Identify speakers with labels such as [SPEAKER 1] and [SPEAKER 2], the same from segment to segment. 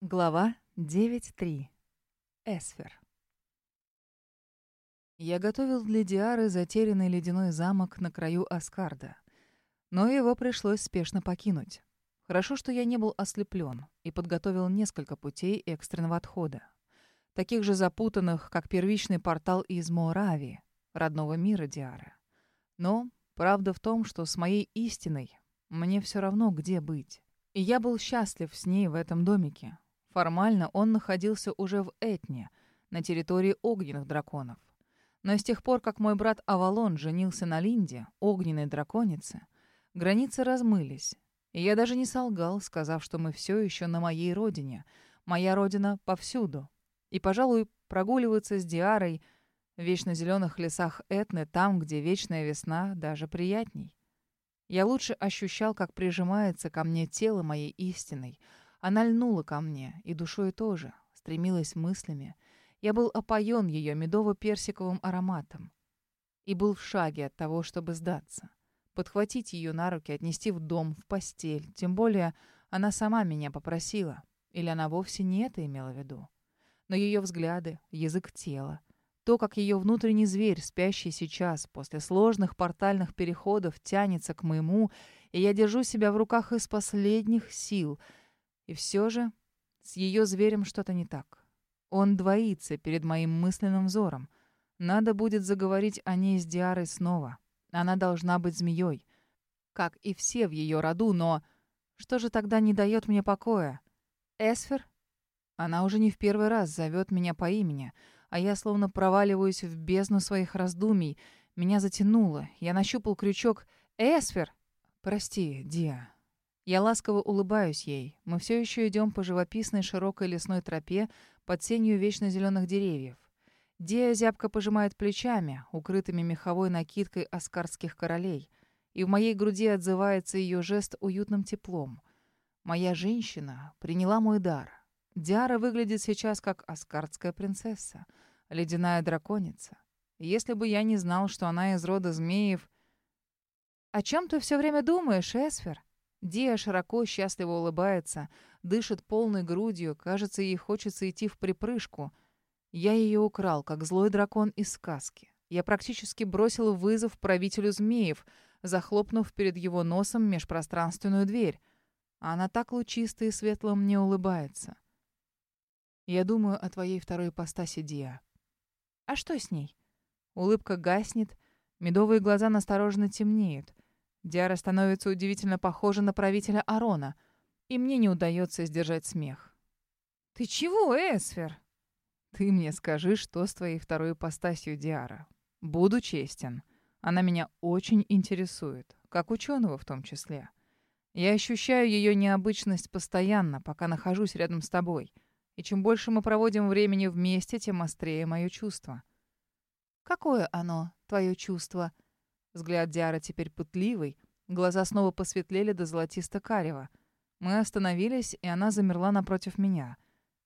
[SPEAKER 1] Глава 9.3. Эсфер. Я готовил для Диары затерянный ледяной замок на краю Аскарда. Но его пришлось спешно покинуть. Хорошо, что я не был ослеплен и подготовил несколько путей экстренного отхода. Таких же запутанных, как первичный портал из Моравии, родного мира Диары. Но правда в том, что с моей истиной мне все равно где быть. И я был счастлив с ней в этом домике, Формально он находился уже в Этне, на территории огненных драконов. Но с тех пор, как мой брат Авалон женился на Линде, огненной драконице, границы размылись. И я даже не солгал, сказав, что мы все еще на моей родине. Моя родина повсюду. И, пожалуй, прогуливаться с Диарой в вечно зеленых лесах Этны, там, где вечная весна, даже приятней. Я лучше ощущал, как прижимается ко мне тело моей истиной — она льнула ко мне, и душой тоже, стремилась мыслями. Я был опоен ее медово-персиковым ароматом. И был в шаге от того, чтобы сдаться. Подхватить ее на руки, отнести в дом, в постель. Тем более она сама меня попросила. Или она вовсе не это имела в виду. Но ее взгляды, язык тела, то, как ее внутренний зверь, спящий сейчас, после сложных портальных переходов, тянется к моему, и я держу себя в руках из последних сил — и все же с ее зверем что-то не так. Он двоится перед моим мысленным взором. Надо будет заговорить о ней с Диарой снова. Она должна быть змеей. Как и все в ее роду, но... Что же тогда не дает мне покоя? Эсфер? Она уже не в первый раз зовет меня по имени, а я словно проваливаюсь в бездну своих раздумий. Меня затянуло. Я нащупал крючок. «Эсфер!» «Прости, Диа, я ласково улыбаюсь ей. Мы все еще идем по живописной широкой лесной тропе под сенью вечно зеленых деревьев. Дея зябко пожимает плечами, укрытыми меховой накидкой аскарских королей. И в моей груди отзывается ее жест уютным теплом. Моя женщина приняла мой дар. Диара выглядит сейчас как аскардская принцесса, ледяная драконица. Если бы я не знал, что она из рода змеев... «О чем ты все время думаешь, Эсфер?» Дия широко счастливо улыбается, дышит полной грудью, кажется, ей хочется идти в припрыжку. Я ее украл, как злой дракон из сказки. Я практически бросил вызов правителю змеев, захлопнув перед его носом межпространственную дверь. А она так лучисто и светло мне улыбается. Я думаю о твоей второй ипостаси, Диа. А что с ней? Улыбка гаснет, медовые глаза настороженно темнеют. Диара становится удивительно похожа на правителя Арона, и мне не удается сдержать смех. «Ты чего, Эсфер?» «Ты мне скажи, что с твоей второй ипостасью, Диара. Буду честен. Она меня очень интересует, как ученого в том числе. Я ощущаю ее необычность постоянно, пока нахожусь рядом с тобой. И чем больше мы проводим времени вместе, тем острее мое чувство». «Какое оно, твое чувство?» Взгляд Диара теперь пытливый, глаза снова посветлели до золотисто-карего. Мы остановились, и она замерла напротив меня.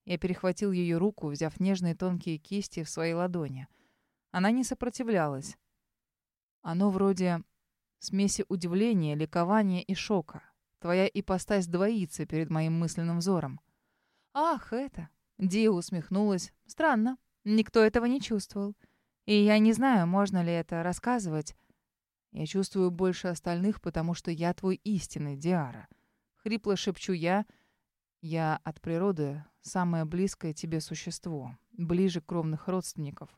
[SPEAKER 1] Я перехватил ее руку, взяв нежные тонкие кисти в свои ладони. Она не сопротивлялась. Оно вроде смеси удивления, ликования и шока. Твоя ипостась двоится перед моим мысленным взором. «Ах, это...» Дия усмехнулась. «Странно. Никто этого не чувствовал. И я не знаю, можно ли это рассказывать. Я чувствую больше остальных, потому что я твой истинный, Диара. Хрипло шепчу я. Я от природы самое близкое тебе существо, ближе кровных родственников.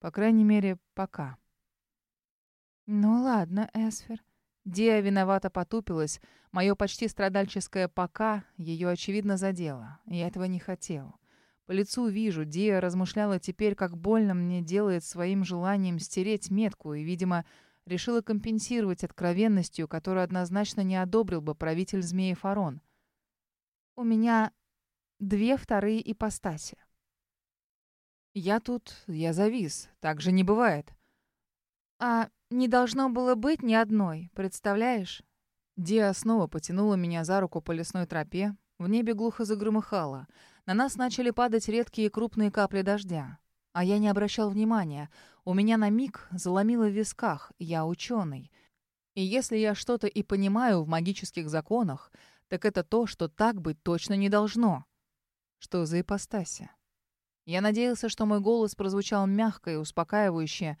[SPEAKER 1] По крайней мере, пока. Ну ладно, Эсфер. Диа виновато потупилась. Мое почти страдальческое «пока» ее, очевидно, задело. Я этого не хотел. По лицу вижу, Диа размышляла теперь, как больно мне делает своим желанием стереть метку, и, видимо, решила компенсировать откровенностью, которую однозначно не одобрил бы правитель змеи Фарон. «У меня две вторые ипостаси». «Я тут, я завис, так же не бывает». «А не должно было быть ни одной, представляешь?» Диа снова потянула меня за руку по лесной тропе. В небе глухо загромыхало. На нас начали падать редкие крупные капли дождя. А я не обращал внимания. У меня на миг заломило в висках. Я ученый. И если я что-то и понимаю в магических законах, так это то, что так быть точно не должно. Что за ипостаси? Я надеялся, что мой голос прозвучал мягко и успокаивающе.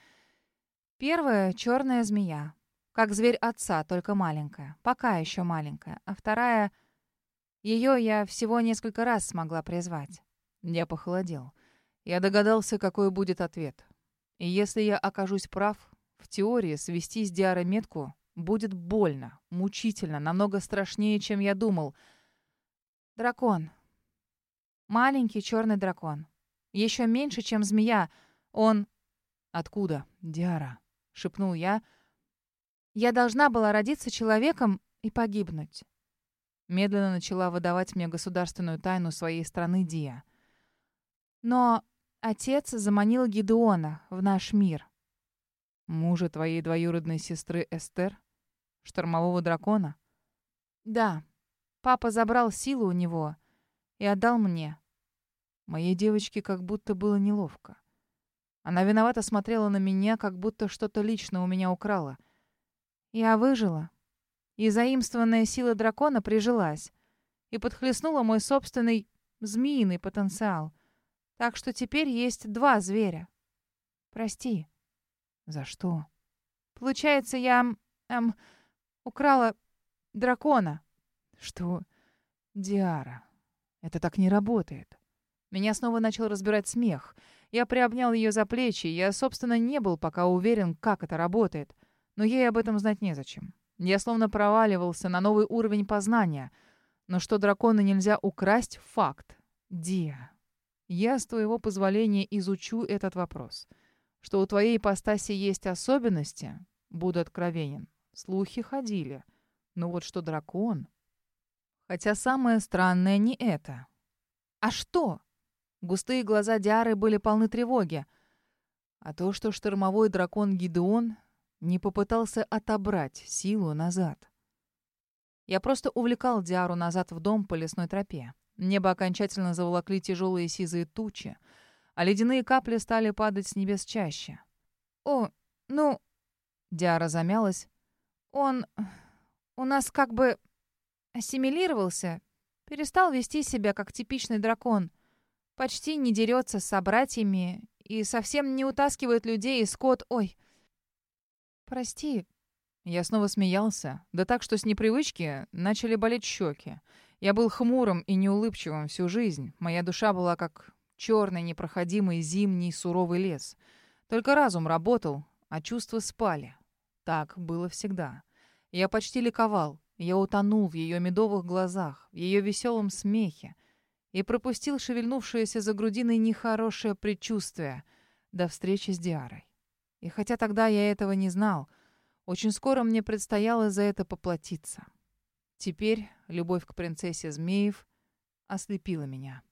[SPEAKER 1] Первая — черная змея. Как зверь отца, только маленькая. Пока еще маленькая. А вторая... Ее я всего несколько раз смогла призвать. Я похолодел. Я догадался, какой будет ответ. И если я окажусь прав, в теории свести с Диары метку будет больно, мучительно, намного страшнее, чем я думал. Дракон. Маленький черный дракон. Еще меньше, чем змея. Он... Откуда? Диара. Шепнул я. Я должна была родиться человеком и погибнуть. Медленно начала выдавать мне государственную тайну своей страны Дия. Но отец заманил Гидеона в наш мир. Мужа твоей двоюродной сестры Эстер? Штормового дракона? Да. Папа забрал силу у него и отдал мне. Моей девочке как будто было неловко. Она виновато смотрела на меня, как будто что-то лично у меня украла. Я выжила. И заимствованная сила дракона прижилась. И подхлестнула мой собственный змеиный потенциал. Так что теперь есть два зверя. Прости. За что? Получается, я... Эм, украла дракона. Что? Диара, это так не работает. Меня снова начал разбирать смех. Я приобнял ее за плечи. Я, собственно, не был пока уверен, как это работает. Но ей об этом знать незачем. Я словно проваливался на новый уровень познания. Но что дракона нельзя украсть — факт. Диа, я, с твоего позволения, изучу этот вопрос. Что у твоей ипостаси есть особенности, буду откровенен. Слухи ходили. Но вот что дракон... Хотя самое странное не это. А что? Густые глаза Диары были полны тревоги. А то, что штормовой дракон Гидеон не попытался отобрать силу назад. Я просто увлекал Диару назад в дом по лесной тропе. Небо окончательно заволокли тяжелые сизые тучи, а ледяные капли стали падать с небес чаще. «О, ну...» Диара замялась. «Он... у нас как бы ассимилировался, перестал вести себя как типичный дракон. Почти не дерется с собратьями и совсем не утаскивает людей из скот... Ой, прости». Я снова смеялся, да так, что с непривычки начали болеть щеки. Я был хмурым и неулыбчивым всю жизнь. Моя душа была как черный, непроходимый зимний суровый лес. Только разум работал, а чувства спали. Так было всегда. Я почти ликовал. Я утонул в ее медовых глазах, в ее веселом смехе и пропустил шевельнувшееся за грудиной нехорошее предчувствие до встречи с Диарой. И хотя тогда я этого не знал, очень скоро мне предстояло за это поплатиться. Теперь любовь к принцессе Змеев ослепила меня.